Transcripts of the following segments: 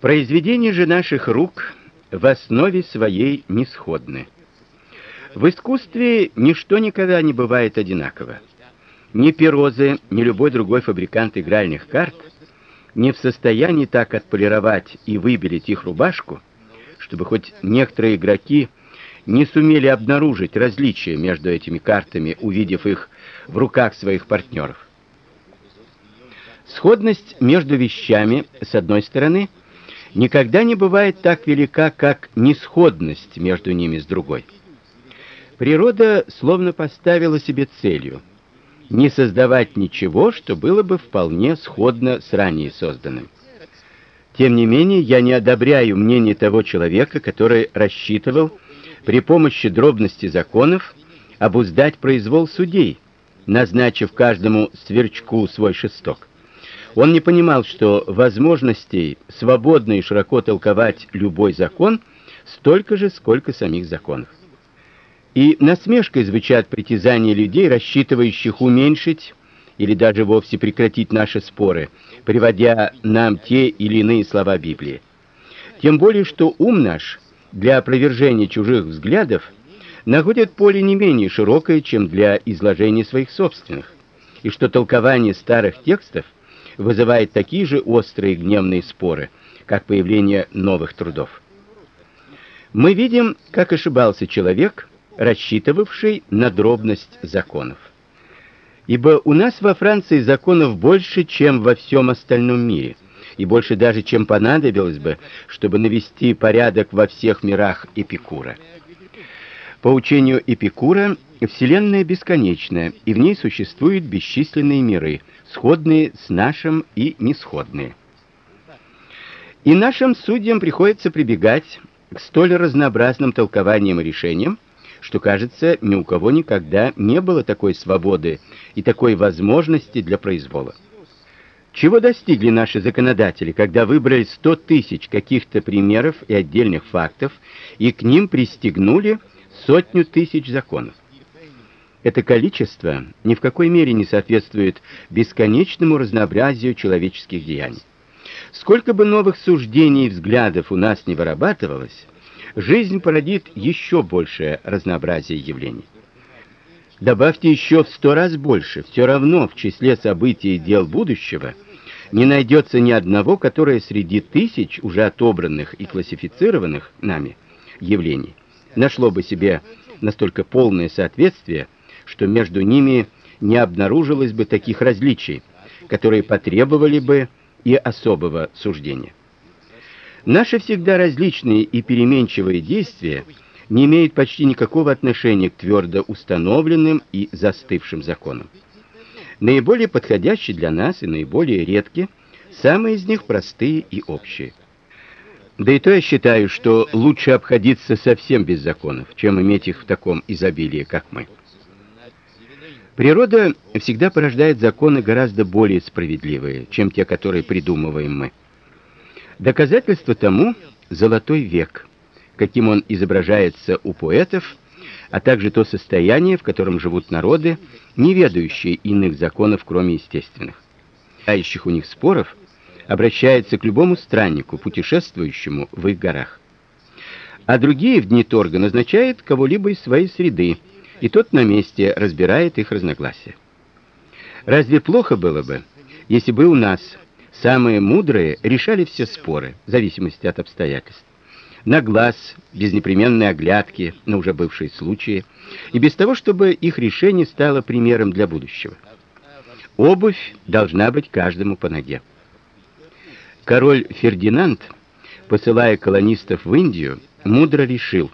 Произведения же наших рук в основе своей не сходны. В искусстве ничто никогда не бывает одинаково. Ни Перозы, ни любой другой фабрикант игральных карт не в состоянии так отполировать и выбелить их рубашку, чтобы хоть некоторые игроки не сумели обнаружить различия между этими картами, увидев их в руках своих партнеров. Сходность между вещами, с одной стороны, никогда не бывает так велика, как несходность между ними с другой. Природа словно поставила себе целью не создавать ничего, что было бы вполне сходно с ранее созданным. Тем не менее, я не одобряю мнение того человека, который рассчитывал при помощи дробности законов обуздать произвол судей, назначив каждому сверчку свой шесток. Он не понимал, что возможностей свободно и широко толковать любой закон столько же, сколько самих законов. И насмешкой звучат притязания людей, рассчитывающих уменьшить или даже вовсе прекратить наши споры, приводя нам те или иные слова Библии. Тем более, что ум наш для опровержения чужих взглядов находит поле не менее широкое, чем для изложения своих собственных, и что толкование старых текстов вызывает такие же острые гневные споры, как появление новых трудов. Мы видим, как ошибался человек, рассчитывавший на дробность законов. Ибо у нас во Франции законов больше, чем во всем остальном мире, и больше даже, чем понадобилось бы, чтобы навести порядок во всех мирах Эпикура. По учению Эпикура, вселенная бесконечная, и в ней существуют бесчисленные миры, сходные с нашим и несходные. И нашим судьям приходится прибегать к столь разнообразным толкованиям и решениям, что, кажется, ни у кого никогда не было такой свободы и такой возможности для произвола. Чего достигли наши законодатели, когда выбрали сто тысяч каких-то примеров и отдельных фактов и к ним пристегнули сотню тысяч законов? Это количество ни в какой мере не соответствует бесконечному разнообразию человеческих деяний. Сколько бы новых суждений и взглядов у нас не вырабатывалось, жизнь породит еще большее разнообразие явлений. Добавьте еще в сто раз больше, все равно в числе событий и дел будущего не найдется ни одного, которое среди тысяч уже отобранных и классифицированных нами явлений нашло бы себе настолько полное соответствие, что между ними не обнаружилось бы таких различий, которые потребовали бы и особого суждения. Наши всегда различные и переменчивые действия не имеют почти никакого отношения к твердо установленным и застывшим законам. Наиболее подходящие для нас и наиболее редкие, самые из них простые и общие. Да и то я считаю, что лучше обходиться совсем без законов, чем иметь их в таком изобилии, как мы. Природа всегда порождает законы гораздо более справедливые, чем те, которые придумываем мы. Доказательство тому золотой век, каким он изображается у поэтов, а также то состояние, в котором живут народы, не ведающие иных законов, кроме естественных. Ающих у них споров обращается к любому страннику, путешествующему в их горах. А другие в дни торга назначают кого-либо из своей среды, и тот на месте разбирает их разногласия. Разве плохо было бы, если бы у нас Самые мудрые решали все споры в зависимости от обстоятельств. На глаз, без непременной оглядки на уже бывшие случаи, и без того, чтобы их решение стало примером для будущего. Обувь должна быть каждому по ноге. Король Фердинанд, посылая колонистов в Индию, мудро решил,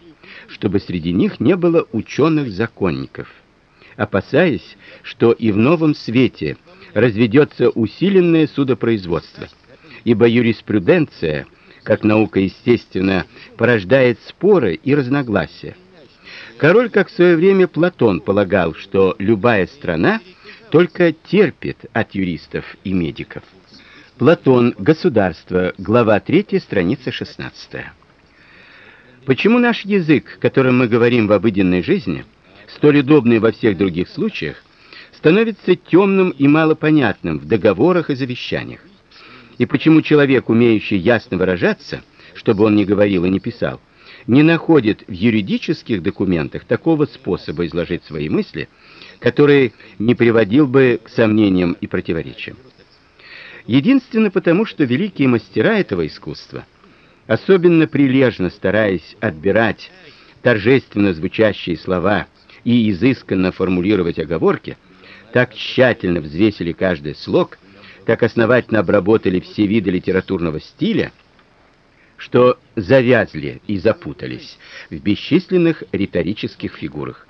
чтобы среди них не было ученых-законников, опасаясь, что и в новом свете разведется усиленное судопроизводство, ибо юриспруденция, как наука естественно, порождает споры и разногласия. Король, как в свое время Платон полагал, что любая страна только терпит от юристов и медиков. Платон. Государство. Глава 3, страница 16. Почему наш язык, которым мы говорим в обыденной жизни, столь удобный во всех других случаях, становится темным и малопонятным в договорах и завещаниях. И почему человек, умеющий ясно выражаться, чтобы он не говорил и не писал, не находит в юридических документах такого способа изложить свои мысли, который не приводил бы к сомнениям и противоречиям. Единственно потому, что великие мастера этого искусства, особенно прилежно стараясь отбирать торжественно звучащие слова и изысканно формулировать оговорки, так тщательно взвесили каждый слог, так основательно обработали все виды литературного стиля, что завязли и запутались в бесчисленных риторических фигурах.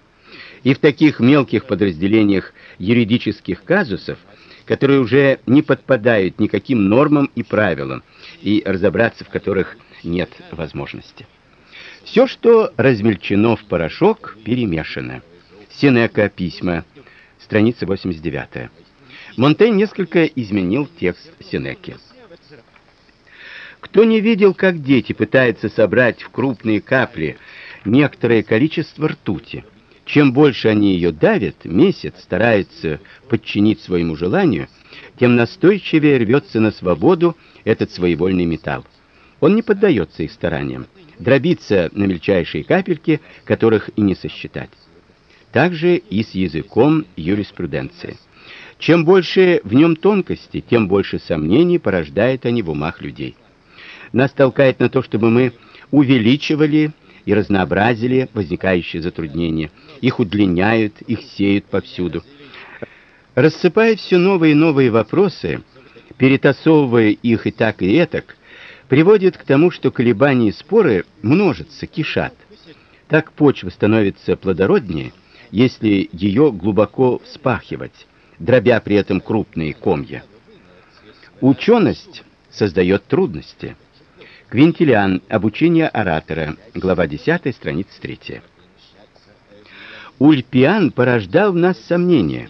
И в таких мелких подразделениях юридических казусов, которые уже не подпадают никаким нормам и правилам, и разобраться в которых нет возможности. Все, что размельчено в порошок, перемешано. Сенека письма, страница 89. Монтень несколько изменил текст Сенеки. Кто не видел, как дети пытаются собрать в крупные капли некоторое количество ртути? Чем больше они ее давят, месяц стараются подчинить своему желанию, тем настойчивее рвется на свободу этот своевольный металл. Он не поддается их стараниям, дробится на мельчайшие капельки, которых и не сосчитать. Также и с языком юриспруденции. Чем больше в нем тонкости, тем больше сомнений порождает они в умах людей. Нас толкает на то, чтобы мы увеличивали и разнообразили возникающие затруднения. Их удлиняют, их сеют повсюду. Рассыпая все новые и новые вопросы, перетасовывая их и так и этак, приводит к тому, что колебания и споры множатся, кишат. Так почва становится плодороднее, если ее глубоко вспахивать, дробя при этом крупные комья. Ученость создает трудности. Квинтилиан. Обучение оратора. Глава 10, страница 3. Ульпиан порождал в нас сомнения.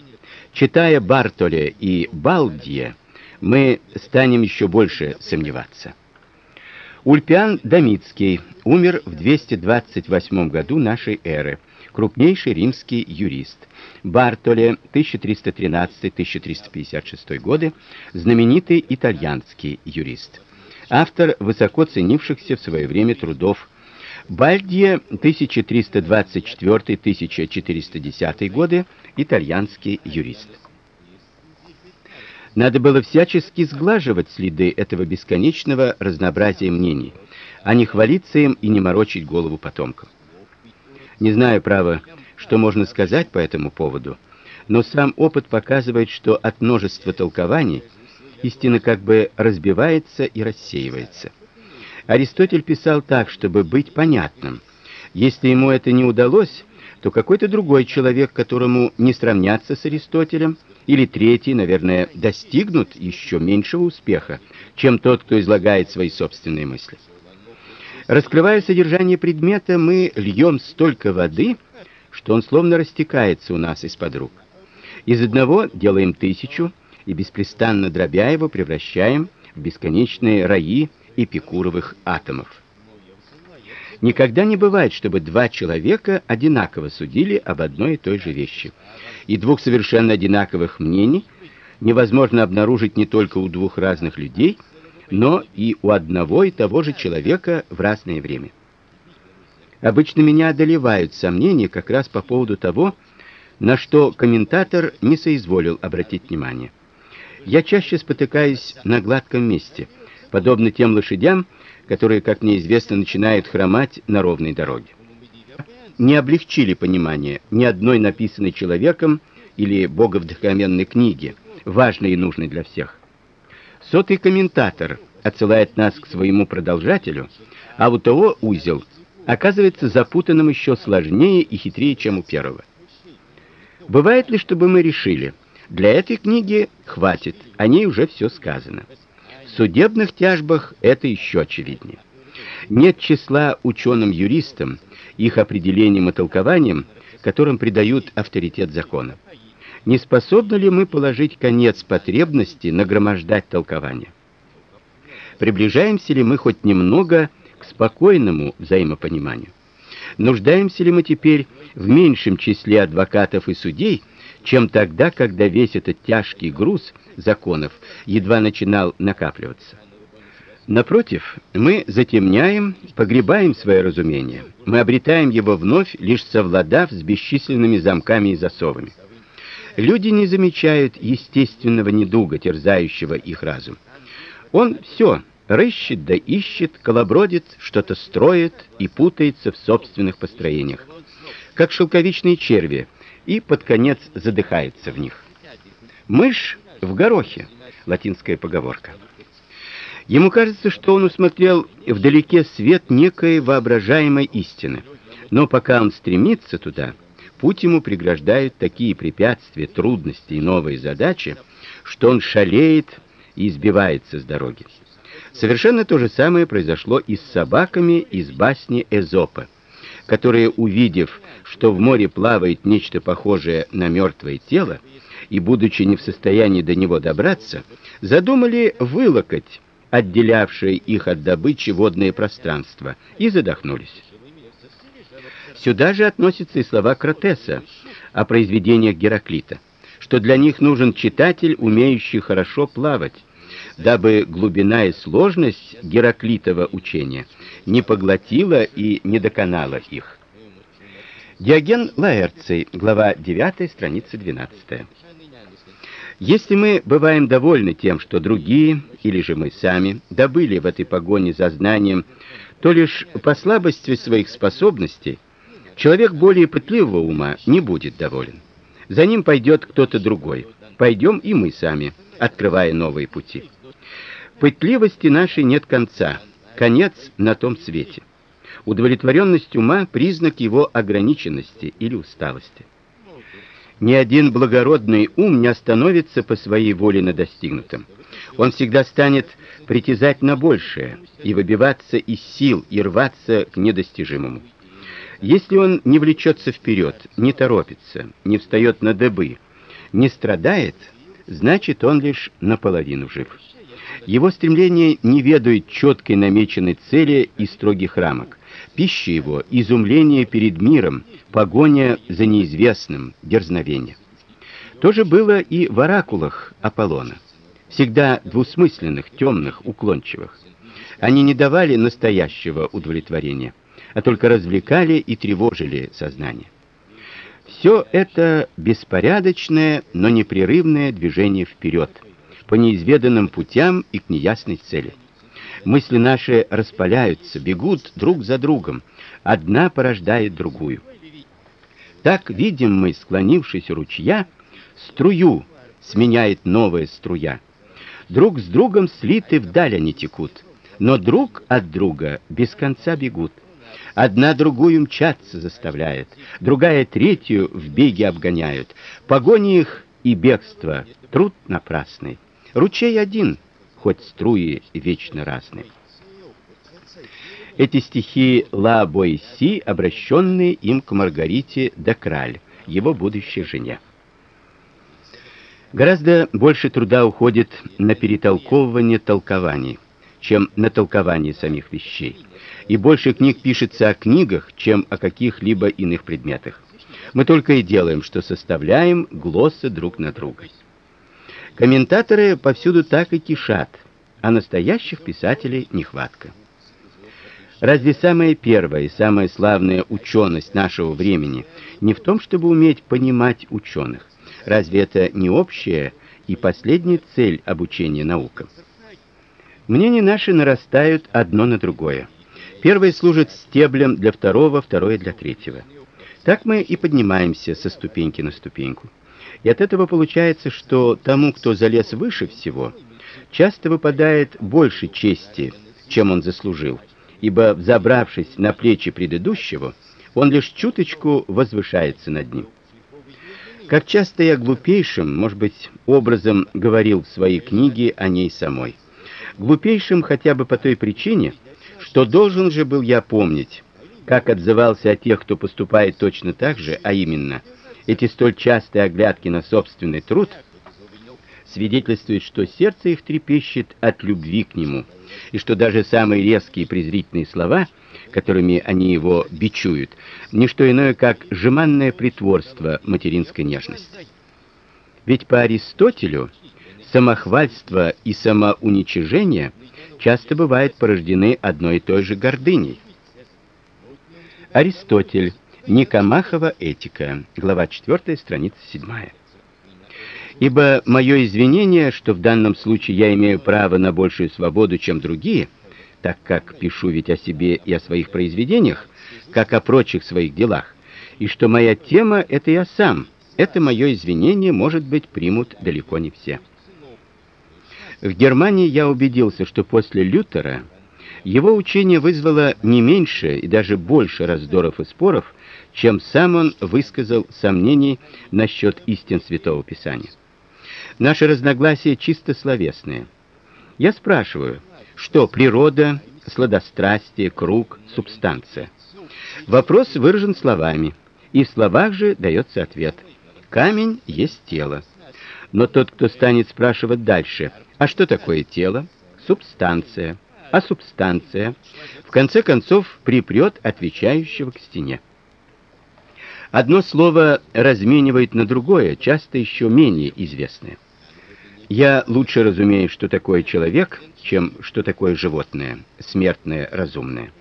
Читая Бартоле и Балдье, мы станем еще больше сомневаться. Ульпиан Домицкий умер в 228 году нашей эры. Крупнейший римский юрист. Бартоле 1313-1356 годы, знаменитый итальянский юрист. Автор высоко ценившихся в свое время трудов Бальдье 1324-1410 годы, итальянский юрист. Надо было всячески сглаживать следы этого бесконечного разнообразия мнений, а не хвалиться им и не морочить голову потомкам. Не знаю, право, что можно сказать по этому поводу, но сам опыт показывает, что от множества толкований истина как бы разбивается и рассеивается. Аристотель писал так, чтобы быть понятным. Если ему это не удалось, то какой-то другой человек, которому не сравняться с Аристотелем, или третий, наверное, достигнут еще меньшего успеха, чем тот, кто излагает свои собственные мысли. Раскрывая содержание предмета, мы льем столько воды, что он словно растекается у нас из-под рук. Из одного делаем тысячу и беспрестанно дробя его превращаем в бесконечные раи эпикуровых атомов. Никогда не бывает, чтобы два человека одинаково судили об одной и той же вещи. И двух совершенно одинаковых мнений невозможно обнаружить не только у двух разных людей, но и у одного и того же человека в разное время. Обычно меня одолевают сомнения как раз по поводу того, на что комментатор не соизволил обратить внимание. Я чаще спотыкаюсь на гладком месте, подобно тем лошадям, которые, как мне известно, начинают хромать на ровной дороге. Не облегчили понимание ни одной написанной человеком или боговдохновенной книги, важной и нужной для всех. Сотый комментатор отсылает нас к своему продолжателю, а у того узел оказывается запутанным еще сложнее и хитрее, чем у первого. Бывает ли, чтобы мы решили, для этой книги хватит, о ней уже все сказано судебных тяжбах это еще очевиднее. Нет числа ученым-юристам, их определениям и толкованиям, которым придают авторитет закона. Не способны ли мы положить конец потребности нагромождать толкования? Приближаемся ли мы хоть немного к спокойному взаимопониманию? Нуждаемся ли мы теперь в меньшем числе адвокатов и судей, чем тогда, когда весь этот тяжкий груз законов едва начинал накапливаться. Напротив, мы затемняем, погребаем свое разумение. Мы обретаем его вновь, лишь совладав с бесчисленными замками и засовами. Люди не замечают естественного недуга, терзающего их разум. Он все рыщет да ищет, колобродит, что-то строит и путается в собственных построениях, как шелковичные черви, и под конец задыхается в них. Мышь в горохе, латинская поговорка. Ему кажется, что он усмотрел вдалеке свет некой воображаемой истины. Но пока он стремится туда, путь ему преграждают такие препятствия, трудности и новые задачи, что он шалеет и избивается с дороги. Совершенно то же самое произошло и с собаками из басни Эзопа, которые, увидев, что в море плавает нечто похожее на мертвое тело, и будучи не в состоянии до него добраться, задумали вылокать отделявшее их от добычи водное пространство, и задохнулись. Сюда же относятся и слова Кратеса о произведениях Гераклита, что для них нужен читатель, умеющий хорошо плавать, дабы глубина и сложность Гераклитова учения не поглотила и не доконала их. Диоген Лаэрций, глава 9, страница 12. Если мы бываем довольны тем, что другие или же мы сами добыли в этой погоне за знанием, то лишь по слабости своих способностей человек более пытливого ума не будет доволен. За ним пойдет кто-то другой. Пойдем и мы сами, открывая новые пути. Пытливости нашей нет конца. Конец на том свете. Удовлетворенность ума признак его ограниченности или усталости. Ни один благородный ум не остановится по своей воле на достигнутом. Он всегда станет притязать на большее и выбиваться из сил и рваться к недостижимому. Если он не влечется вперед, не торопится, не встает на дыбы, не страдает, значит, он лишь наполовину жив. Его стремление не ведает четкой намеченной цели и строгих рамок. Пища его изумление перед миром, погоня за неизвестным, дерзновение. То же было и в оракулах Аполлона, всегда двусмысленных, темных, уклончивых. Они не давали настоящего удовлетворения, а только развлекали и тревожили сознание. Все это беспорядочное, но непрерывное движение вперед, по неизведанным путям и к неясной цели. Мысли наши распаляются, бегут друг за другом, одна порождает другую. Так видим мы, склонившись у ручья, струю сменяет новая струя. Друг с другом слиты вдаль они текут, но друг от друга без конца бегут. Одна другую мчаться заставляет, другая третью в беге обгоняют. Погони их и бегство труд напрасный. Ручей один, хоть струи вечно разные. Эти стихи Ла Бойси, обращенные им к Маргарите де Краль, его будущей жене. Гораздо больше труда уходит на перетолковывание толкований, чем на толкование самих вещей. И больше книг пишется о книгах, чем о каких-либо иных предметах. Мы только и делаем, что составляем глоссы друг на друга. Комментаторы повсюду так и кишат, а настоящих писателей нехватка. Разве самая первая и самая славная ученость нашего времени не в том, чтобы уметь понимать ученых? Разве это не общая и последняя цель обучения наукам? Мнения наши нарастают одно на другое. Первое служит стеблем для второго, второе для третьего. Так мы и поднимаемся со ступеньки на ступеньку. И от этого получается, что тому, кто залез выше всего, часто выпадает больше чести, чем он заслужил ибо, взобравшись на плечи предыдущего, он лишь чуточку возвышается над ним. Как часто я глупейшим, может быть, образом говорил в своей книге о ней самой. Глупейшим хотя бы по той причине, что должен же был я помнить, как отзывался о тех, кто поступает точно так же, а именно, эти столь частые оглядки на собственный труд свидетельствуют, что сердце их трепещет от любви к нему и что даже самые резкие презрительные слова, которыми они его бичуют, не что иное, как жеманное притворство материнской нежности. Ведь по Аристотелю самохвальство и самоуничижение часто бывают порождены одной и той же гордыней. Аристотель. Никомахова этика. Глава 4, страница 7. Ибо мое извинение, что в данном случае я имею право на большую свободу, чем другие, так как пишу ведь о себе и о своих произведениях, как о прочих своих делах, и что моя тема это я сам. Это мое извинение, может быть, примут далеко не все. В Германии я убедился, что после Лютера его учение вызвало не меньше и даже больше раздоров и споров, чем сам он высказал сомнений насчет истин Святого Писания. Наши разногласия чисто словесные. Я спрашиваю, что природа, сладострастие, круг, субстанция. Вопрос выражен словами, и в словах же дается ответ. Камень есть тело. Но тот, кто станет спрашивать дальше, а что такое тело? Субстанция. А субстанция в конце концов припрет отвечающего к стене. Одно слово разменивает на другое, часто еще менее известное. Я лучше разумею, что такое человек, чем что такое животное, смертное, разумное.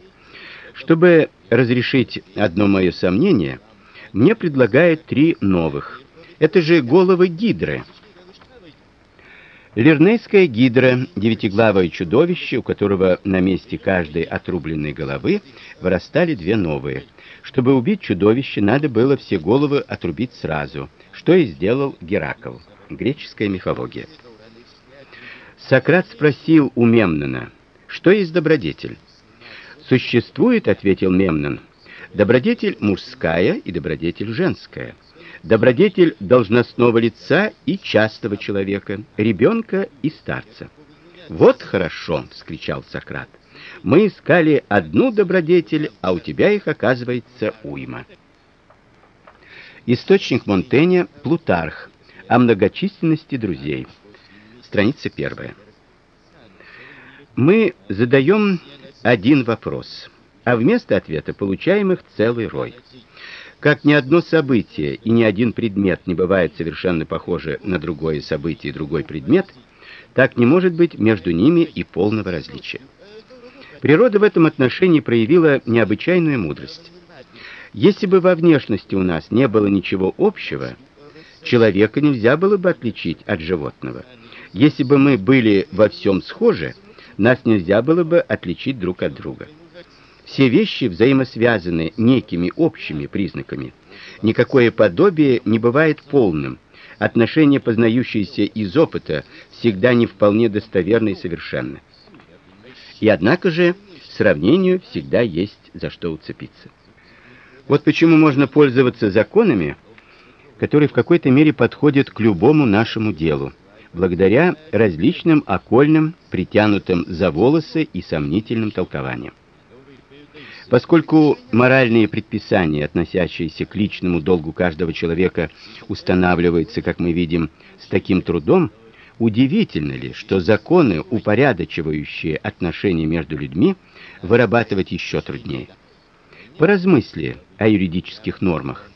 Чтобы разрешить одно мое сомнение, мне предлагают три новых. Это же головы гидры. Лернейская гидра девятиглавое чудовище, у которого на месте каждой отрубленной головы вырастали две новые. Чтобы убить чудовище, надо было все головы отрубить сразу, что и сделал Геракл. Греческая мифология. Сократ спросил у Мемнона: "Что есть добродетель?" "Существует", ответил Мемнон. "Добродетель мужская и добродетель женская. Добродетель должностного лица и частого человека, ребенка и старца". "Вот хорошо", вскричал Сократ. "Мы искали одну добродетель, а у тебя их оказывается уйма". Источник Монтэня Плутарх о многочисленности друзей. Страница первая. Мы задаем один вопрос, а вместо ответа получаем их целый рой. Как ни одно событие и ни один предмет не бывает совершенно похожи на другое событие и другой предмет, так не может быть между ними и полного различия. Природа в этом отношении проявила необычайную мудрость. Если бы во внешности у нас не было ничего общего, человека нельзя было бы отличить от животного. Если бы мы были во всем схожи, нас нельзя было бы отличить друг от друга. Все вещи взаимосвязаны некими общими признаками. Никакое подобие не бывает полным. Отношения, познающиеся из опыта, всегда не вполне достоверны и совершенны. И однако же сравнению всегда есть за что уцепиться. Вот почему можно пользоваться законами, которые в какой-то мере подходят к любому нашему делу благодаря различным окольным, притянутым за волосы и сомнительным толкованиям. Поскольку моральные предписания, относящиеся к личному долгу каждого человека, устанавливаются, как мы видим, с таким трудом, удивительно ли, что законы, упорядочивающие отношения между людьми, вырабатывать еще труднее. Поразмысли о юридических нормах,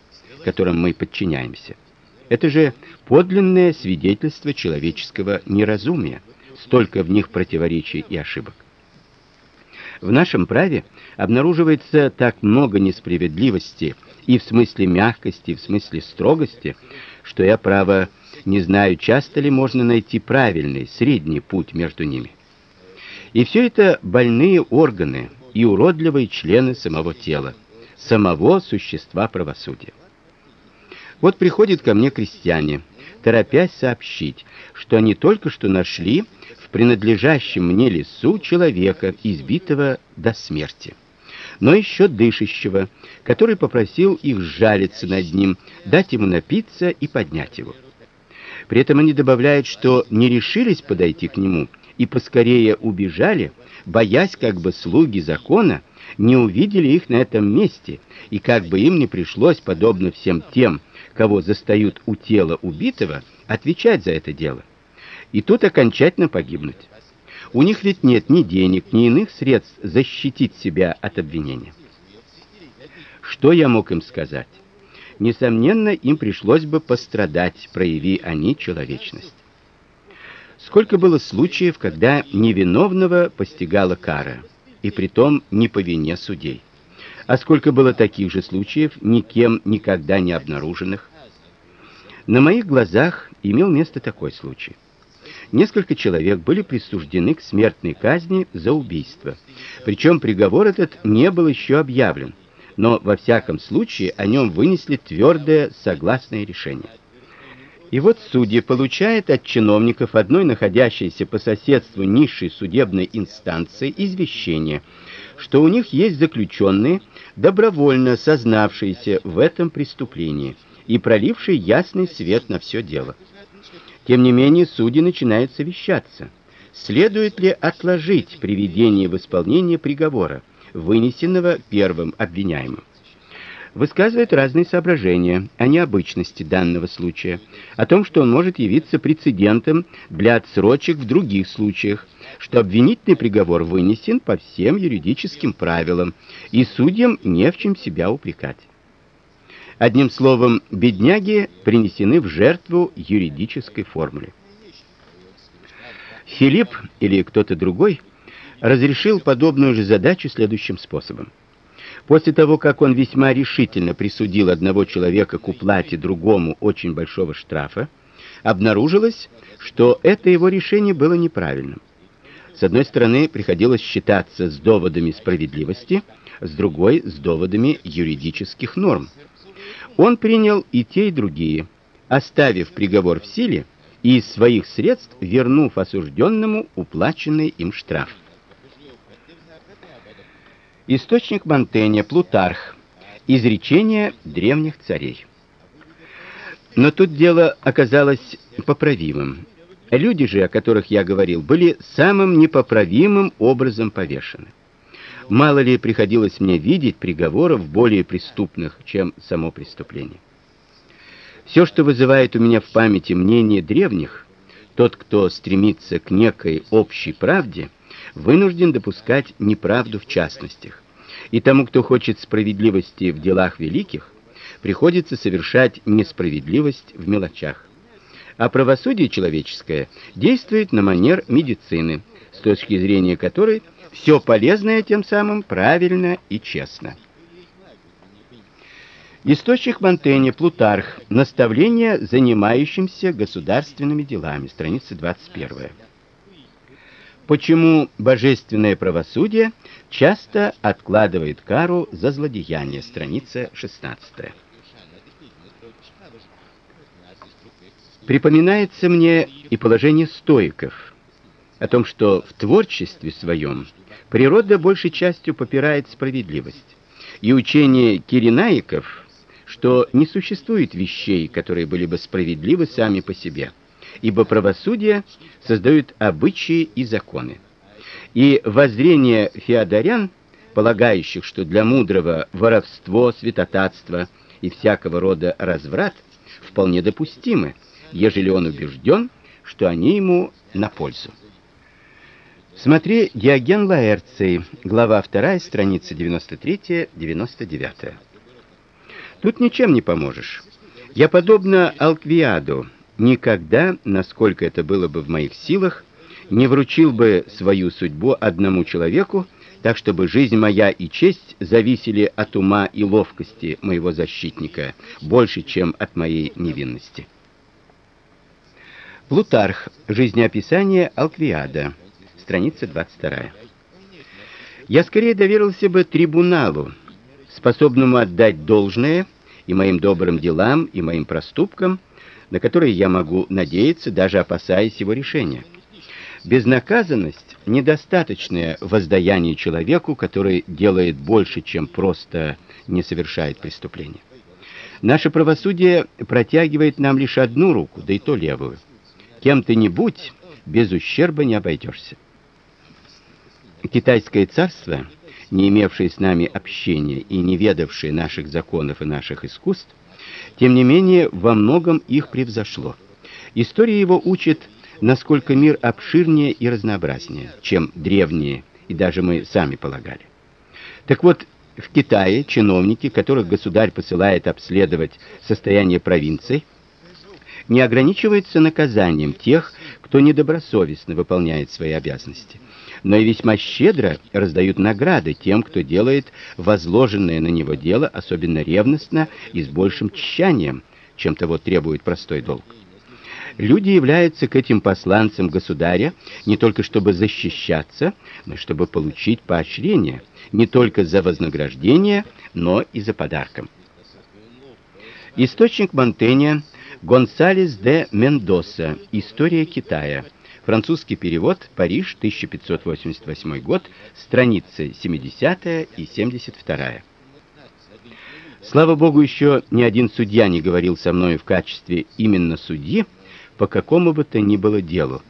которым мы подчиняемся. Это же подлинное свидетельство человеческого неразумия, столько в них противоречий и ошибок. В нашем праве обнаруживается так много несправедливости и в смысле мягкости, и в смысле строгости, что я право не знаю, часто ли можно найти правильный средний путь между ними. И все это больные органы и уродливые члены самого тела, самого существа правосудия. Вот приходят ко мне крестьяне, торопясь сообщить, что они только что нашли в принадлежащем мне лесу человека, избитого до смерти, но еще дышащего, который попросил их жалиться над ним, дать ему напиться и поднять его. При этом они добавляют, что не решились подойти к нему и поскорее убежали, боясь, как бы слуги закона не увидели их на этом месте, и как бы им не пришлось подобно всем тем, кого застают у тела убитого, отвечать за это дело. И тут окончательно погибнуть. У них ведь нет ни денег, ни иных средств защитить себя от обвинения. Что я мог им сказать? Несомненно, им пришлось бы пострадать, прояви они человечность. Сколько было случаев, когда невиновного постигала кара, и притом не по вине судей. А сколько было таких же случаев, никем никогда не обнаруженных. На моих глазах имел место такой случай. Несколько человек были присуждены к смертной казни за убийство. Причем приговор этот не был еще объявлен, но во всяком случае о нем вынесли твердое согласное решение. И вот судья получает от чиновников одной находящейся по соседству низшей судебной инстанции извещение, что у них есть заключенные, добровольно сознавшиеся в этом преступлении и пролившие ясный свет на все дело. Тем не менее, судьи начинают совещаться. Следует ли отложить приведение в исполнение приговора, вынесенного первым обвиняемым? высказывает разные соображения о необычности данного случая, о том, что он может явиться прецедентом для отсрочек в других случаях, что обвинительный приговор вынесен по всем юридическим правилам, и судьям не в чем себя упрекать. Одним словом, бедняги принесены в жертву юридической формуле. Филипп или кто-то другой разрешил подобную же задачу следующим способом. После того, как он весьма решительно присудил одного человека к уплате другому очень большого штрафа, обнаружилось, что это его решение было неправильным. С одной стороны, приходилось считаться с доводами справедливости, с другой с доводами юридических норм. Он принял и те, и другие, оставив приговор в силе и из своих средств вернув осужденному уплаченный им штраф. Источник Монтэня, Плутарх. Изречения древних царей. Но тут дело оказалось поправимым. Люди же, о которых я говорил, были самым непоправимым образом повешены. Мало ли приходилось мне видеть приговоров более преступных, чем само преступление. Все, что вызывает у меня в памяти мнение древних, тот, кто стремится к некой общей правде, вынужден допускать неправду в частностях. И тому, кто хочет справедливости в делах великих, приходится совершать несправедливость в мелочах. А правосудие человеческое действует на манер медицины, с точки зрения которой все полезное тем самым правильно и честно. Источник Монтэня, Плутарх. Наставление занимающимся государственными делами. Страница 21. Почему божественное правосудие часто откладывает кару за злодеяние? Страница 16. Припоминается мне и положение стоиков о том, что в творчестве своем природа большей частью попирает справедливость, и учение киренаиков, что не существует вещей, которые были бы справедливы сами по себе – ибо правосудие создает обычаи и законы. И воззрение феодорян, полагающих, что для мудрого воровство, святотатство и всякого рода разврат вполне допустимы, ежели он убежден, что они ему на пользу. Смотри Диоген Лаэрций, глава 2, страница 93-99. Тут ничем не поможешь. Я подобно Алквиаду, никогда, насколько это было бы в моих силах, не вручил бы свою судьбу одному человеку, так чтобы жизнь моя и честь зависели от ума и ловкости моего защитника больше, чем от моей невинности. Плутарх. Жизнеописание Алквиада. Страница 22. Я скорее доверился бы трибуналу, способному отдать должное и моим добрым делам, и моим проступкам, на которые я могу надеяться, даже опасаясь его решения. Безнаказанность недостаточное воздаяние человеку, который делает больше, чем просто не совершает преступления. Наше правосудие протягивает нам лишь одну руку, да и то левую. Кем ты ни будь, без ущерба не обойдешься. Китайское царство, не имевшее с нами общения и не ведавшее наших законов и наших искусств, тем не менее, во многом их превзошло. История его учит, насколько мир обширнее и разнообразнее, чем древние, и даже мы сами полагали. Так вот, В Китае чиновники, которых государь посылает обследовать состояние провинций, не ограничиваются наказанием тех, кто недобросовестно выполняет свои обязанности, но и весьма щедро раздают награды тем, кто делает возложенное на него дело особенно ревностно и с большим тщанием, чем того требует простой долг. Люди являются к этим посланцам государя не только чтобы защищаться, но и чтобы получить поощрение, не только за вознаграждение, но и за подарком. Источник Монтэня Гонсалес де Мендоса. История Китая. Французский перевод. Париж, 1588 год. Страницы 70 и 72. Слава богу, еще ни один судья не говорил со мной в качестве именно судьи, по какому бы то ни было делу,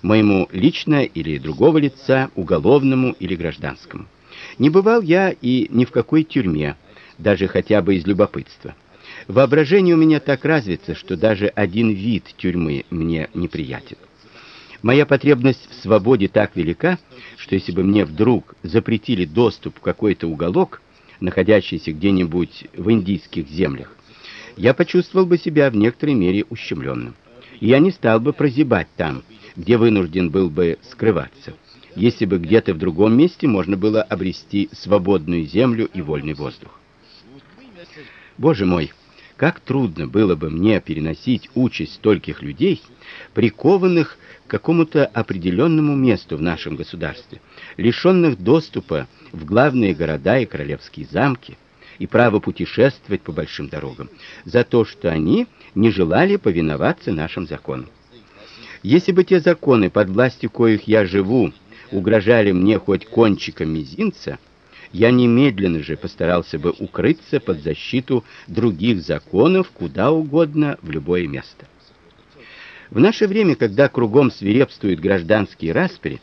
моему лично или другого лица, уголовному или гражданскому. Не бывал я и ни в какой тюрьме, даже хотя бы из любопытства. Воображение у меня так развито, что даже один вид тюрьмы мне неприятен. Моя потребность в свободе так велика, что если бы мне вдруг запретили доступ в какой-то уголок, находящийся где-нибудь в индийских землях, я почувствовал бы себя в некоторой мере ущемленным я не стал бы прозябать там, где вынужден был бы скрываться, если бы где-то в другом месте можно было обрести свободную землю и вольный воздух. Боже мой, как трудно было бы мне переносить участь стольких людей, прикованных к какому-то определенному месту в нашем государстве, лишенных доступа в главные города и королевские замки, и право путешествовать по большим дорогам, за то, что они не желали повиноваться нашим законам. Если бы те законы, под властью коих я живу, угрожали мне хоть кончиком мизинца, я немедленно же постарался бы укрыться под защиту других законов куда угодно в любое место. В наше время, когда кругом свирепствуют гражданские распри,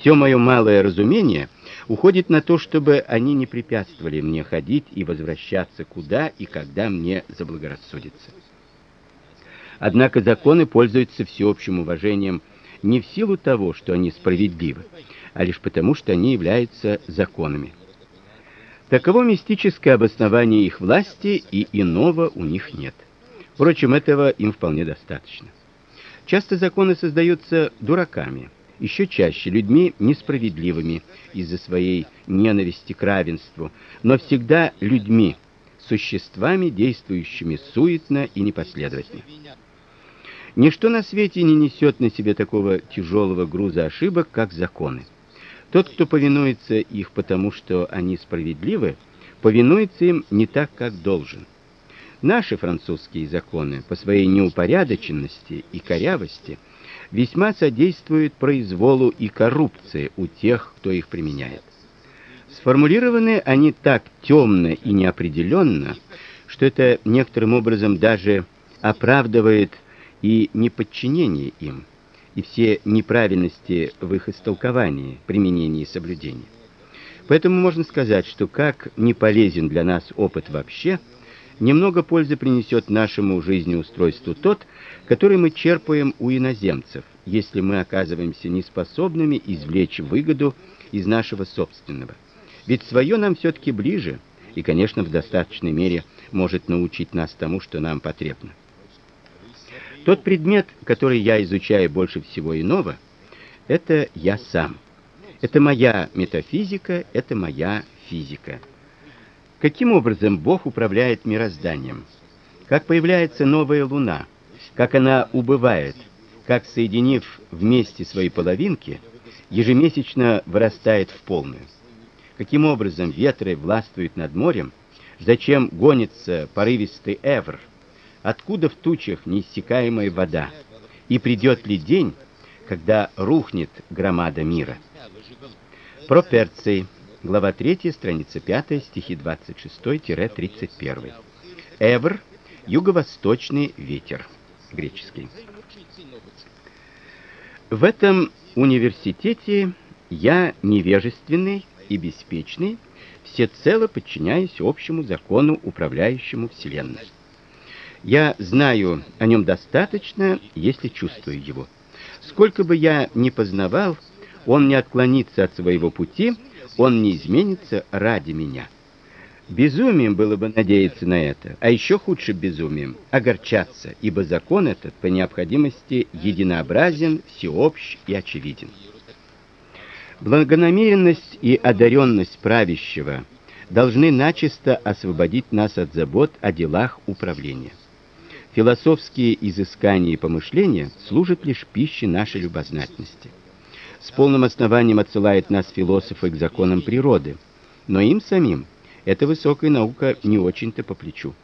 все мое малое разумение уходит на то, чтобы они не препятствовали мне ходить и возвращаться куда и когда мне заблагорассудится. Однако законы пользуются всеобщим уважением не в силу того, что они справедливы, а лишь потому, что они являются законами. Таково мистическое обоснование их власти, и иного у них нет. Впрочем, этого им вполне достаточно. Часто законы создаются дураками, еще чаще людьми несправедливыми из-за своей ненависти к равенству, но всегда людьми, существами, действующими суетно и непоследовательно. Ничто на свете не несет на себе такого тяжелого груза ошибок, как законы. Тот, кто повинуется их потому, что они справедливы, повинуется им не так, как должен. Наши французские законы по своей неупорядоченности и корявости – весьма содействует произволу и коррупции у тех, кто их применяет. Сформулированы они так темно и неопределенно, что это некоторым образом даже оправдывает и неподчинение им, и все неправильности в их истолковании, применении и соблюдении. Поэтому можно сказать, что как не полезен для нас опыт вообще, немного пользы принесет нашему жизнеустройству тот, который мы черпаем у иноземцев, если мы оказываемся неспособными извлечь выгоду из нашего собственного. Ведь свое нам все таки ближе и, конечно, в достаточной мере может научить нас тому, что нам потребно. Тот предмет, который я изучаю больше всего иного, это я сам. Это моя метафизика, это моя физика. Каким образом Бог управляет мирозданием? Как появляется новая луна? Как она убывает? Как соединив вместе свои половинки, ежемесячно вырастает в полную? Каким образом ветры властвуют над морем? Зачем гонится порывистый Эвр? Откуда в тучах неиссякаемая вода? И придет ли день, когда рухнет громада мира? Проперции Глава 3, страница 5, стихи 26-31. Эвр юго-восточный ветер. Греческий. В этом университете я невежественный и беспечный, всецело подчиняюсь общему закону, управляющему вселенной. Я знаю о нем достаточно, если чувствую его. Сколько бы я ни познавал, он не отклонится от своего пути он не изменится ради меня. Безумием было бы надеяться на это, а еще худше безумием огорчаться, ибо закон этот по необходимости единообразен, всеобщ и очевиден. Благонамеренность и одаренность правящего должны начисто освободить нас от забот о делах управления. Философские изыскания и помышления служат лишь пищей нашей любознательности. С полным основанием отсылает нас философы к законам природы, но им самим эта высокая наука не очень-то по плечу.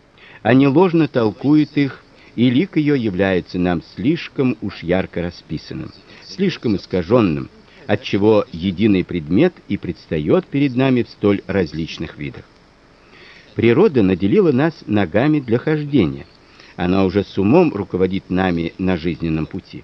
Они ложно толкуют их, и лик ее является нам слишком уж ярко расписанным, слишком искаженным, отчего единый предмет и предстает перед нами в столь различных видах. Природа наделила нас ногами для хождения. Она уже с умом руководит нами на жизненном пути.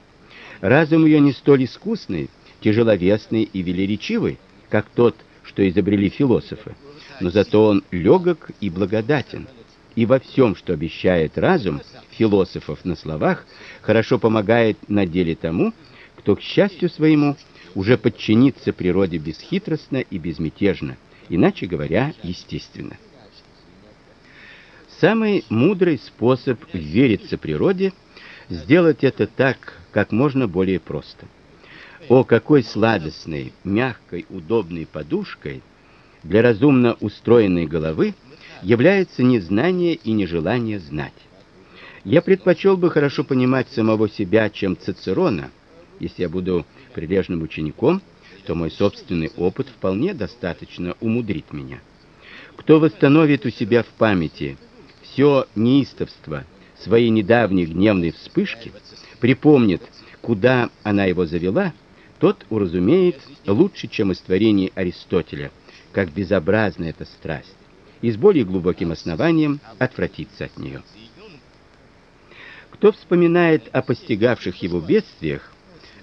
Разум ее не столь искусный, тяжеловесный и велеречивый, как тот, что изобрели философы, но зато он легок и благодатен. И во всем, что обещает разум философов на словах, хорошо помогает на деле тому, кто к счастью своему уже подчиниться природе бесхитростно и безмятежно, иначе говоря, естественно. Самый мудрый способ вериться природе сделать это так, как можно более просто. О какой сладостной, мягкой, удобной подушкой для разумно устроенной головы является незнание и нежелание знать. Я предпочел бы хорошо понимать самого себя, чем Цицерона, если я буду прилежным учеником, то мой собственный опыт вполне достаточно умудрит меня. Кто восстановит у себя в памяти все неистовство своей недавней гневной вспышки, припомнит, куда она его завела, тот уразумеет лучше, чем из творений Аристотеля, как безобразна эта страсть, и с более глубоким основанием отвратится от нее. Кто вспоминает о постигавших его бедствиях,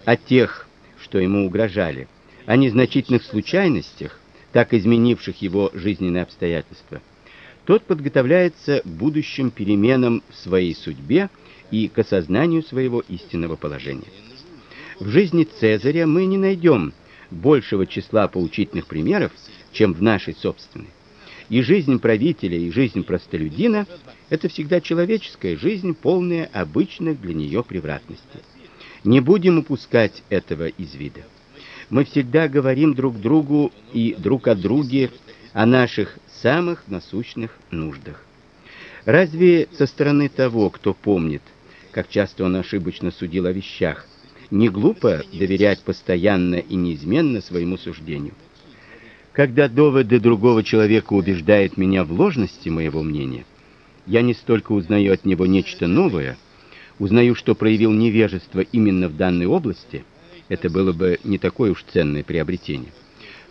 о тех, что ему угрожали, о незначительных случайностях, так изменивших его жизненные обстоятельства, тот подготовляется к будущим переменам в своей судьбе и к осознанию своего истинного положения. В жизни Цезаря мы не найдем большего числа поучительных примеров, чем в нашей собственной. И жизнь правителя, и жизнь простолюдина это всегда человеческая жизнь, полная обычных для нее превратностей. Не будем упускать этого из вида. Мы всегда говорим друг другу и друг о друге о наших самых насущных нуждах. Разве со стороны того, кто помнит, как часто он ошибочно судил о вещах, не глупо доверять постоянно и неизменно своему суждению? Когда доводы другого человека убеждают меня в ложности моего мнения, я не столько узнаю от него нечто новое, узнаю, что проявил невежество именно в данной области, это было бы не такое уж ценное приобретение.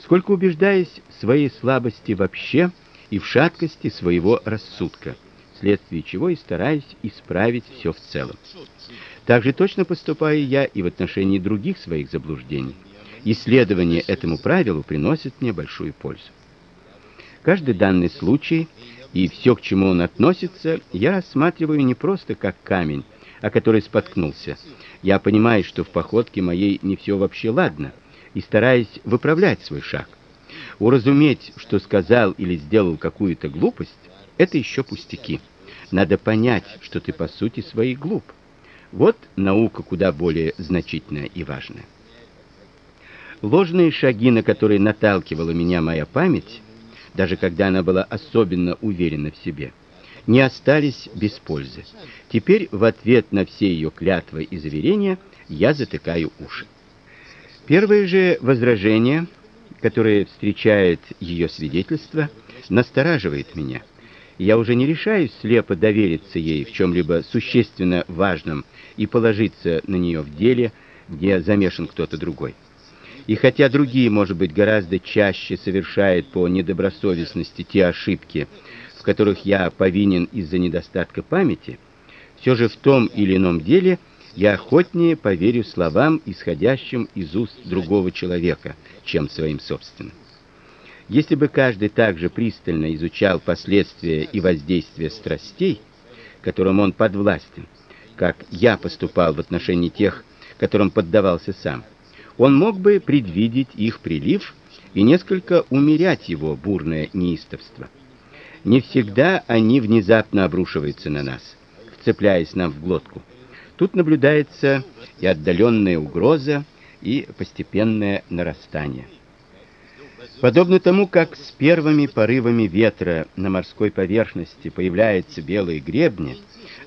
Сколько убеждаясь в своей слабости вообще и в шаткости своего рассудка, вследствие чего и стараюсь исправить все в целом. Так же точно поступаю я и в отношении других своих заблуждений. Исследование этому правилу приносит мне большую пользу. Каждый данный случай и все, к чему он относится, я рассматриваю не просто как камень, о которой споткнулся. Я понимаю, что в походке моей не все вообще ладно, и стараюсь выправлять свой шаг. Уразуметь, что сказал или сделал какую-то глупость это еще пустяки. Надо понять, что ты по сути своей глуп. Вот наука куда более значительная и важная. Ложные шаги, на которые наталкивала меня моя память, даже когда она была особенно уверена в себе, не остались без пользы. Теперь в ответ на все ее клятвы и заверения я затыкаю уши. Первое же возражение, которое встречает ее свидетельство, настораживает меня. Я уже не решаюсь слепо довериться ей в чем либо существенно важном и положиться на нее в деле, где замешан кто-то другой. И хотя другие, может быть, гораздо чаще совершают по недобросовестности те ошибки, в которых я повинен из-за недостатка памяти, все же в том или ином деле я охотнее поверю словам, исходящим из уст другого человека, чем своим собственным. Если бы каждый также пристально изучал последствия и воздействия страстей, которым он подвластен, как я поступал в отношении тех, которым поддавался сам, он мог бы предвидеть их прилив и несколько умерять его бурное неистовство. Не всегда они внезапно обрушиваются на нас, вцепляясь нам в глотку. Тут наблюдается и отдаленная угроза, и постепенное нарастание. Подобно тому, как с первыми порывами ветра на морской поверхности появляются белые гребни,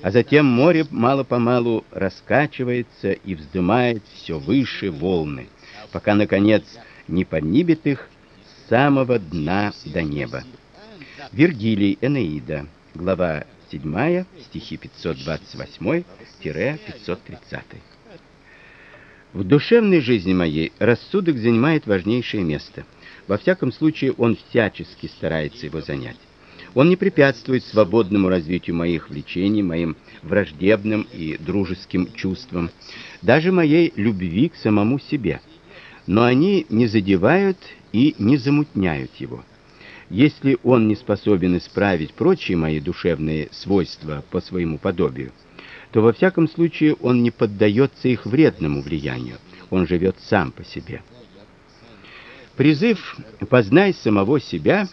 а затем море мало-помалу раскачивается и вздымает все выше волны, пока наконец не поднимет их с самого дна до неба. Вергилий Энеида, глава 7, стихи 528-530. В душевной жизни моей рассудок занимает важнейшее место. Во всяком случае, он всячески старается его занять. Он не препятствует свободному развитию моих влечений, моим враждебным и дружеским чувствам, даже моей любви к самому себе. Но они не задевают и не замутняют его. Если он не способен исправить прочие мои душевные свойства по своему подобию, то во всяком случае он не поддается их вредному влиянию. Он живет сам по себе. Призыв познай самого себя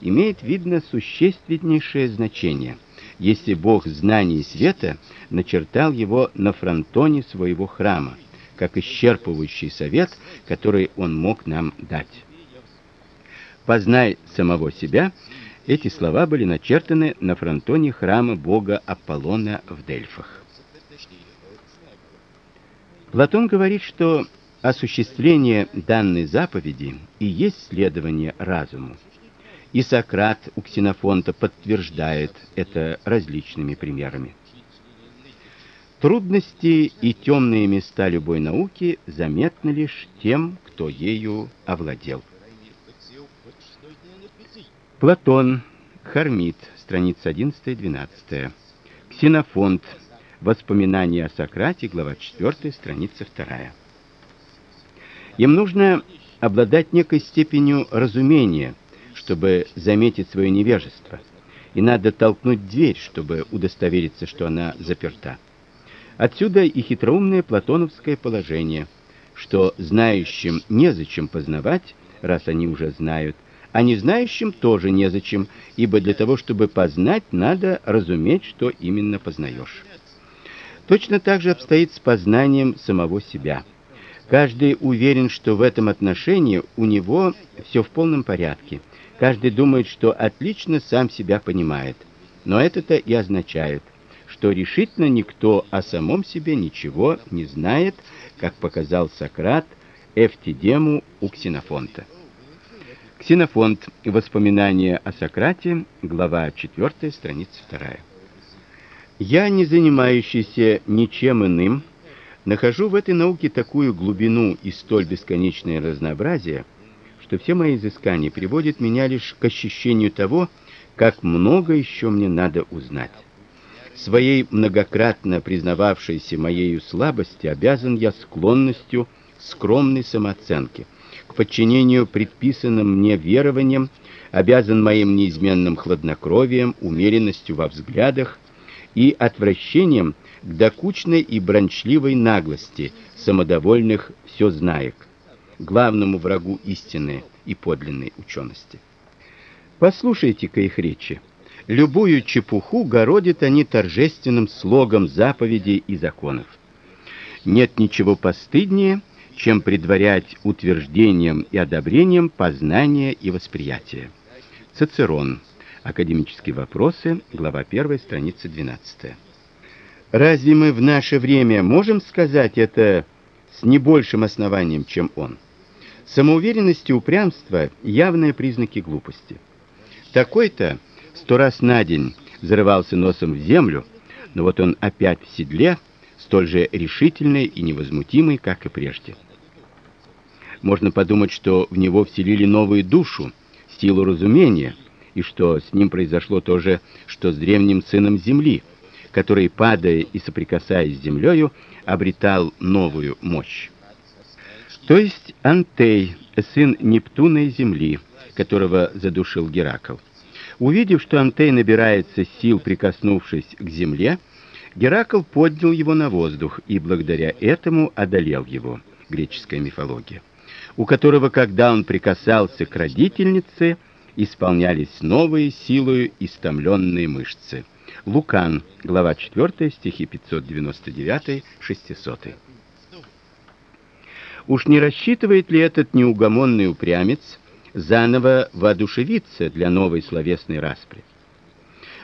имеет видно существеннейшее значение. Если Бог знаний и света начертал его на фронтоне своего храма, как исчерпывающий совет, который он мог нам дать. Познай самого себя эти слова были начертаны на фронтоне храма бога Аполлона в Дельфах. Платон говорит, что осуществление данной заповеди и есть следование разуму. И Сократ у Ксенофонта подтверждает это различными примерами. Трудности и темные места любой науки заметны лишь тем, кто ею овладел. Платон, Хармит, страница 11-12. Ксенофонт. Воспоминания о Сократе, глава 4, страница 2. Им нужно обладать некой степенью разумения, чтобы заметить свое невежество. И надо толкнуть дверь, чтобы удостовериться, что она заперта. Отсюда и хитроумное платоновское положение, что знающим незачем познавать, раз они уже знают, а не знающим тоже незачем, ибо для того, чтобы познать, надо разуметь, что именно познаешь. Точно так же обстоит с познанием самого себя. Каждый уверен, что в этом отношении у него все в полном порядке. Каждый думает, что отлично сам себя понимает. Но это-то и означает, что решительно никто о самом себе ничего не знает, как показал Сократ Эвтидему у Ксенофонта. Ксенофонт. Воспоминания о Сократе, глава 4, страница 2. Я, не занимающийся ничем иным, нахожу в этой науке такую глубину и столь бесконечное разнообразие, что все мои изыскания приводят меня лишь к ощущению того, как много еще мне надо узнать. Своей многократно признававшейся моею слабости обязан я склонностью скромной самооценки – подчинению предписанным мне верованиям, обязан моим неизменным хладнокровием, умеренностью во взглядах и отвращением к докучной и брончливой наглости самодовольных всезнаек, главному врагу истины и подлинной учености. Послушайте-ка их речи. Любую чепуху городят они торжественным слогом заповедей и законов. Нет ничего постыднее, чем предварять утверждением и одобрением познание и восприятие. Цицерон. Академические вопросы, глава 1, страница 12. Разве мы в наше время можем сказать это с не большим основанием, чем он? Самоуверенность и упрямство явные признаки глупости. Такой-то сто раз на день взрывался носом в землю, но вот он опять в седле, столь же решительный и невозмутимый, как и прежде. Можно подумать, что в него вселили новую душу, силу разумения, и что с ним произошло то же, что с древним сыном земли, который, падая и соприкасаясь с землею, обретал новую мощь. То есть Антей, сын Нептуна и земли, которого задушил Геракл. Увидев, что Антей набирается сил, прикоснувшись к земле, Геракл поднял его на воздух и благодаря этому одолел его. Греческая мифология у которого, когда он прикасался к родительнице, исполнялись новые силою истомленные мышцы. Лукан, глава 4, стихи 599-600. Уж не рассчитывает ли этот неугомонный упрямец заново воодушевиться для новой словесной распри?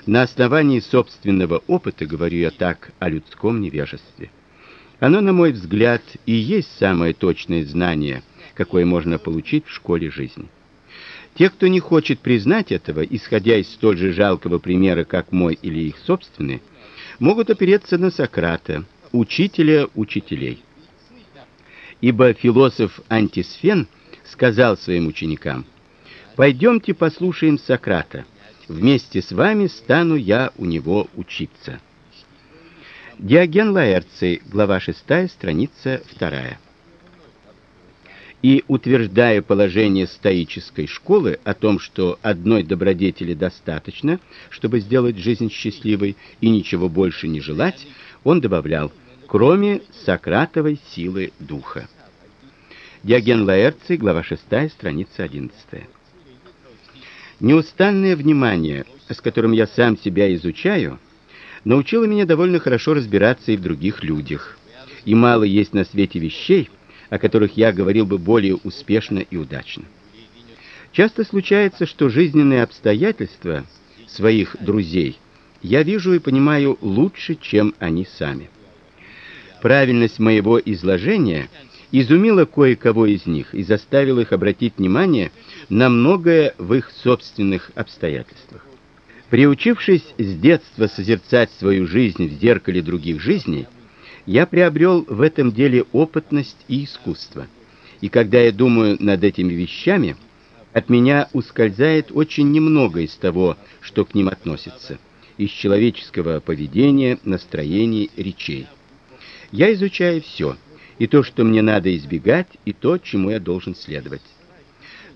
На основании собственного опыта говорю я так о людском невежестве. Оно, на мой взгляд, и есть самое точное знание, какое можно получить в школе жизни. Те, кто не хочет признать этого, исходя из столь же жалкого примера, как мой или их собственный, могут опереться на Сократа, учителя учителей. Ибо философ Антисфен сказал своим ученикам: "Пойдемте послушаем Сократа. Вместе с вами стану я у него учиться". Диоген Лаэрций, глава 6, страница 2. И утверждая положение стоической школы о том, что одной добродетели достаточно, чтобы сделать жизнь счастливой и ничего больше не желать, он добавлял: кроме Сократовой силы духа. Диоген Лаэрций, глава 6, страница 11. Неустанное внимание, с которым я сам себя изучаю, научило меня довольно хорошо разбираться и в других людях. И мало есть на свете вещей, о которых я говорил бы более успешно и удачно. Часто случается, что жизненные обстоятельства своих друзей я вижу и понимаю лучше, чем они сами. Правильность моего изложения изумила кое-кого из них и заставила их обратить внимание на многое в их собственных обстоятельствах. Приучившись с детства созерцать свою жизнь в зеркале других жизней, я приобрел в этом деле опытность и искусство. И когда я думаю над этими вещами, от меня ускользает очень немного из того, что к ним относится, из человеческого поведения, настроений, речей. Я изучаю все, и то, что мне надо избегать, и то, чему я должен следовать.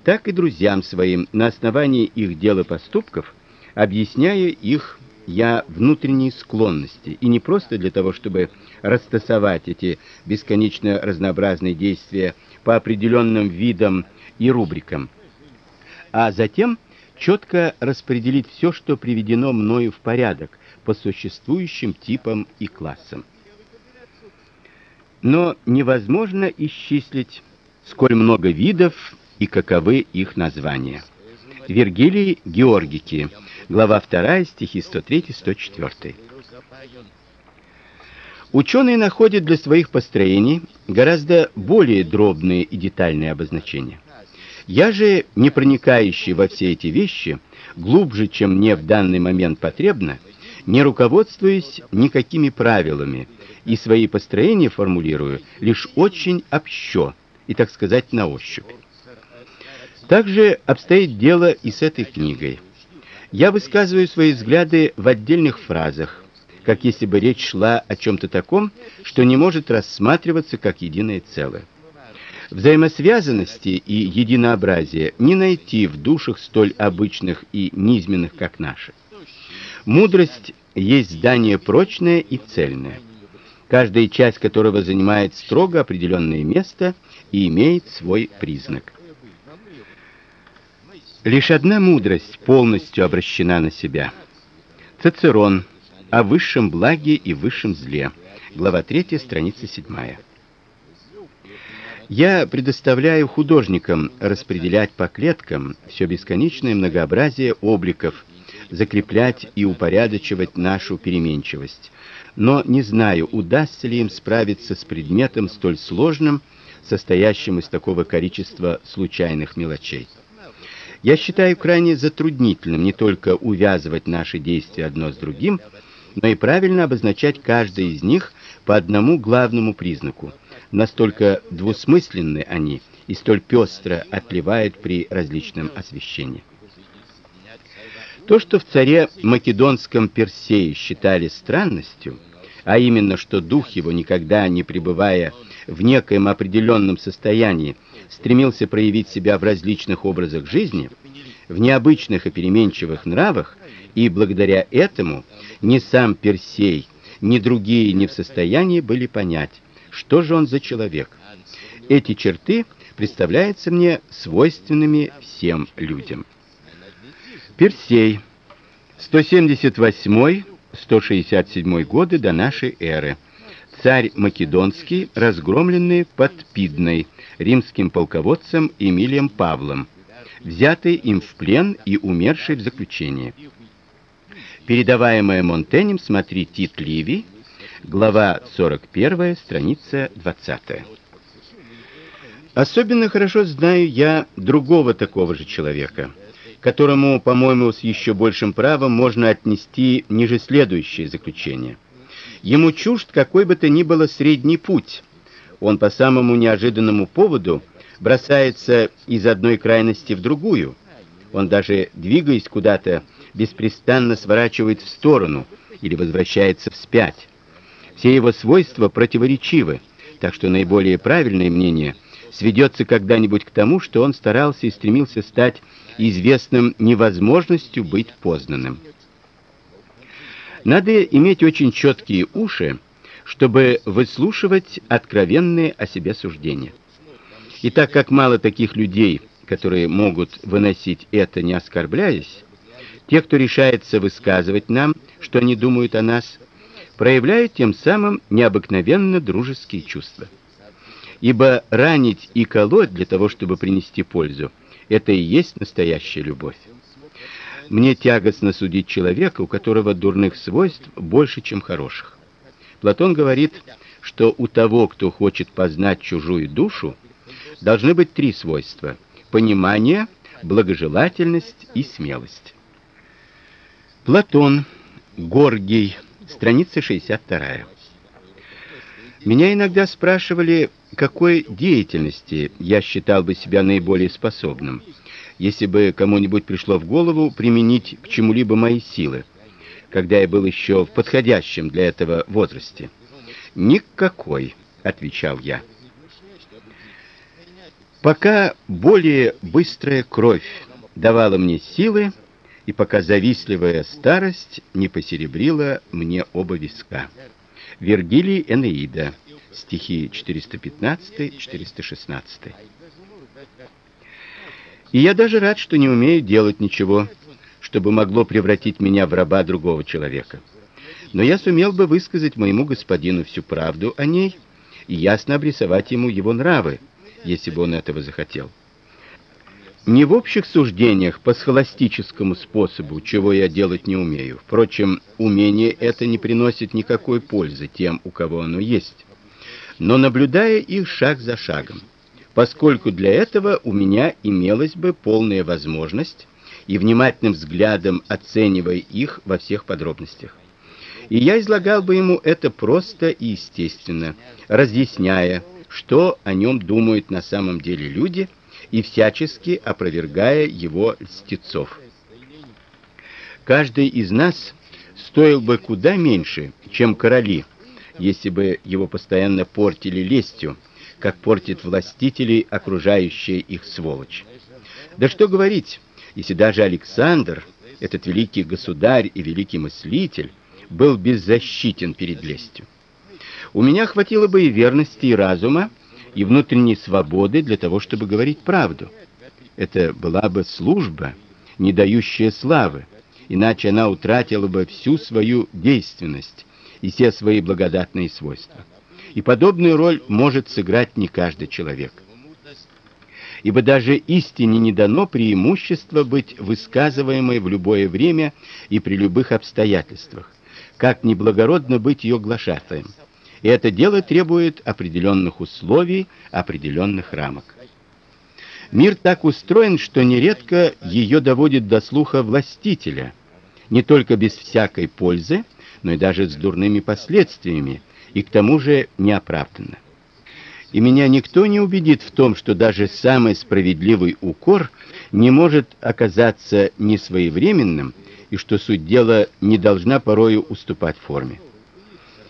Так и друзьям своим на основании их дел и поступков объясняю их я внутренние склонности, и не просто для того, чтобы растасовать эти бесконечно разнообразные действия по определенным видам и рубрикам, а затем четко распределить все, что приведено мною в порядок по существующим типам и классам. Но невозможно исчислить, сколь много видов и каковы их названия. Вергилий Георгики глава 2, стихи 103-104. Ученые находят для своих построений гораздо более дробные и детальные обозначения. Я же, не проникающий во все эти вещи, глубже, чем мне в данный момент потребно, не руководствуюсь никакими правилами и свои построения формулирую лишь очень общо и, так сказать, на ощупь. Также обстоит дело и с этой книгой. Я высказываю свои взгляды в отдельных фразах, как если бы речь шла о чем то таком, что не может рассматриваться как единое целое. Взаимосвязанности и единообразия не найти в душах столь обычных и низменных, как наши. Мудрость есть здание прочное и цельное, каждая часть которого занимает строго определенное место и имеет свой признак. Лишь одна мудрость полностью обращена на себя. Цицерон о высшем благе и высшем зле. Глава 3, страница 7. Я предоставляю художникам распределять по клеткам все бесконечное многообразие обликов, закреплять и упорядочивать нашу переменчивость. Но не знаю, удастся ли им справиться с предметом столь сложным, состоящим из такого количества случайных мелочей. Я считаю крайне затруднительным не только увязывать наши действия одно с другим, но и правильно обозначать каждый из них по одному главному признаку. Настолько двусмысленны они и столь пестро отливают при различном освещении. То, что в царе македонском Персее считали странностью, а именно, что дух его никогда не пребывая в некоем определенном состоянии, стремился проявить себя в различных образах жизни, в необычных и переменчивых нравах, и благодаря этому ни сам Персей, ни другие не в состоянии были понять, что же он за человек. Эти черты представляются мне свойственными всем людям. Персей 178-167 годы до нашей эры. Царь македонский, разгромленный под Пидной римским полководцем Эмилием Павлом, взятый им в плен и умерший в заключении. Передаваемое Монтенем, смотри Тит Ливий, глава 41, страница 20. Особенно хорошо знаю я другого такого же человека, которому, по-моему, с еще большим правом можно отнести ниже следующее заключение. Ему чужд какой бы то ни было средний путь. Он по самому неожиданному поводу бросается из одной крайности в другую. Он даже двигаясь куда-то беспрестанно сворачивает в сторону или возвращается вспять. Все его свойства противоречивы, так что наиболее правильное мнение сведется когда-нибудь к тому, что он старался и стремился стать известным невозможностью быть познанным. Надо иметь очень четкие уши, чтобы выслушивать откровенные о себе суждения. И так как мало таких людей, которые могут выносить это не оскорбляясь, те, кто решается высказывать нам, что они думают о нас, проявляют тем самым необыкновенно дружеские чувства. Ибо ранить и колоть для того, чтобы принести пользу это и есть настоящая любовь. Мне тягостно судить человека, у которого дурных свойств больше, чем хороших. Платон говорит, что у того, кто хочет познать чужую душу, должны быть три свойства: понимание, благожелательность и смелость. Платон, Горгий, страница 62. Меня иногда спрашивали, какой деятельности я считал бы себя наиболее способным, если бы кому-нибудь пришло в голову применить к чему-либо мои силы, когда я был еще в подходящем для этого возрасте. Никакой, отвечал я. Пока более быстрая кровь давала мне силы, и пока завистливая старость не посеребрила мне оба виска. Вергилий Энеида. Стихи 415-416. И я даже рад, что не умею делать ничего, чтобы могло превратить меня в раба другого человека. Но я сумел бы высказать моему господину всю правду о ней и ясно обрисовать ему его нравы, если бы он этого захотел. Не в общих суждениях по схоластическому способу, чего я делать не умею. Впрочем, умение это не приносит никакой пользы тем, у кого оно есть. Но наблюдая их шаг за шагом, поскольку для этого у меня имелась бы полная возможность и внимательным взглядом оценивая их во всех подробностях. И я излагал бы ему это просто и естественно, разъясняя, что о нем думают на самом деле люди – и всячески опровергая его льстецов. Каждый из нас стоил бы куда меньше, чем короли, если бы его постоянно портили лестью, как портит властителей окружающая их сволочь. Да что говорить, если даже Александр, этот великий государь и великий мыслитель, был беззащитен перед лестью. У меня хватило бы и верности, и разума, и внутренней свободы для того, чтобы говорить правду. Это была бы служба, не дающая славы, иначе она утратила бы всю свою действенность и все свои благодатные свойства. И подобную роль может сыграть не каждый человек. Ибо даже истине не дано преимущество быть высказываемой в любое время и при любых обстоятельствах, как неблагородно быть ее глашатаем. И это дело требует определенных условий, определенных рамок. Мир так устроен, что нередко ее доводит до слуха властителя, не только без всякой пользы, но и даже с дурными последствиями, и к тому же неоправданно. И меня никто не убедит в том, что даже самый справедливый укор не может оказаться несвоевременным, и что суть дела не должна порою уступать форме.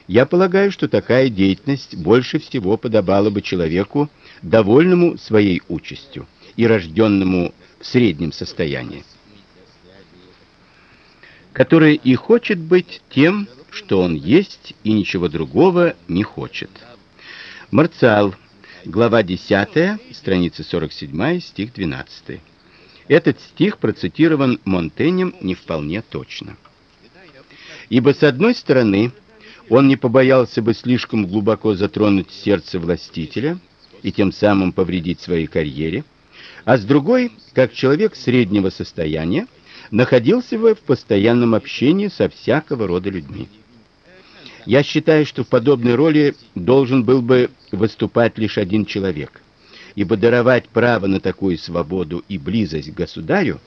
Я полагаю, что такая деятельность больше всего подобала бы человеку, довольному своей участью и рожденному в среднем состоянии, который и хочет быть тем, что он есть, и ничего другого не хочет. Марциал, глава 10, страница 47, стих 12. Этот стих процитирован Монтенем не вполне точно. Ибо с одной стороны, он не побоялся бы слишком глубоко затронуть сердце властителя и тем самым повредить своей карьере, а с другой, как человек среднего состояния, находился бы в постоянном общении со всякого рода людьми. Я считаю, что в подобной роли должен был бы выступать лишь один человек, ибо даровать право на такую свободу и близость к государю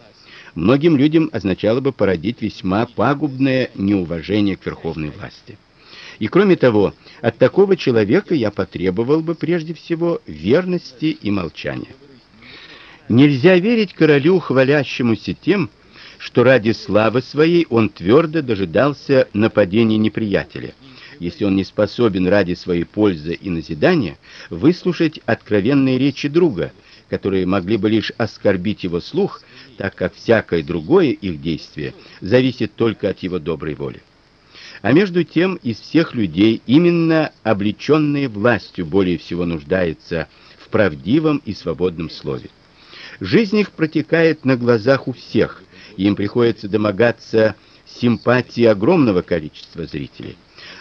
многим людям означало бы породить весьма пагубное неуважение к верховной власти. И кроме того, от такого человека я потребовал бы прежде всего верности и молчания. Нельзя верить королю, хвалящемуся тем, что ради славы своей он твердо дожидался нападения неприятеля если он не способен ради своей пользы и назидания выслушать откровенные речи друга, которые могли бы лишь оскорбить его слух, так как всякое другое их действие зависит только от его доброй воли. А между тем из всех людей именно облечённые властью более всего нуждаются в правдивом и свободном слове. Жизнь их протекает на глазах у всех, им приходится домогаться симпатии огромного количества зрителей.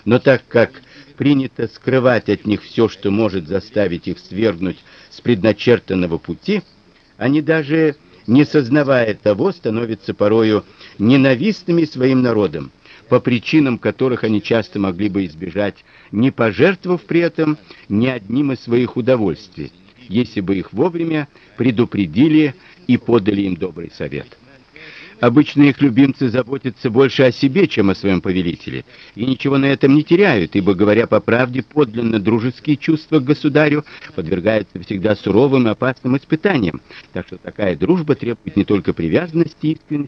Но так как принято скрывать от них все, что может заставить их свергнуть с предначертанного пути, они даже не сознавая того, становятся порою ненавистными своим народом, по причинам которых они часто могли бы избежать, не пожертвовав при этом ни одним из своих удовольствий, если бы их вовремя предупредили и подали им добрый совет. Обычно их любимцы заботятся больше о себе, чем о своем повелителе, и ничего на этом не теряют, ибо, говоря по правде, подлинно дружеские чувства к государю подвергаются всегда суровым и опасным испытаниям. Так что такая дружба требует не только привязанности и искренности,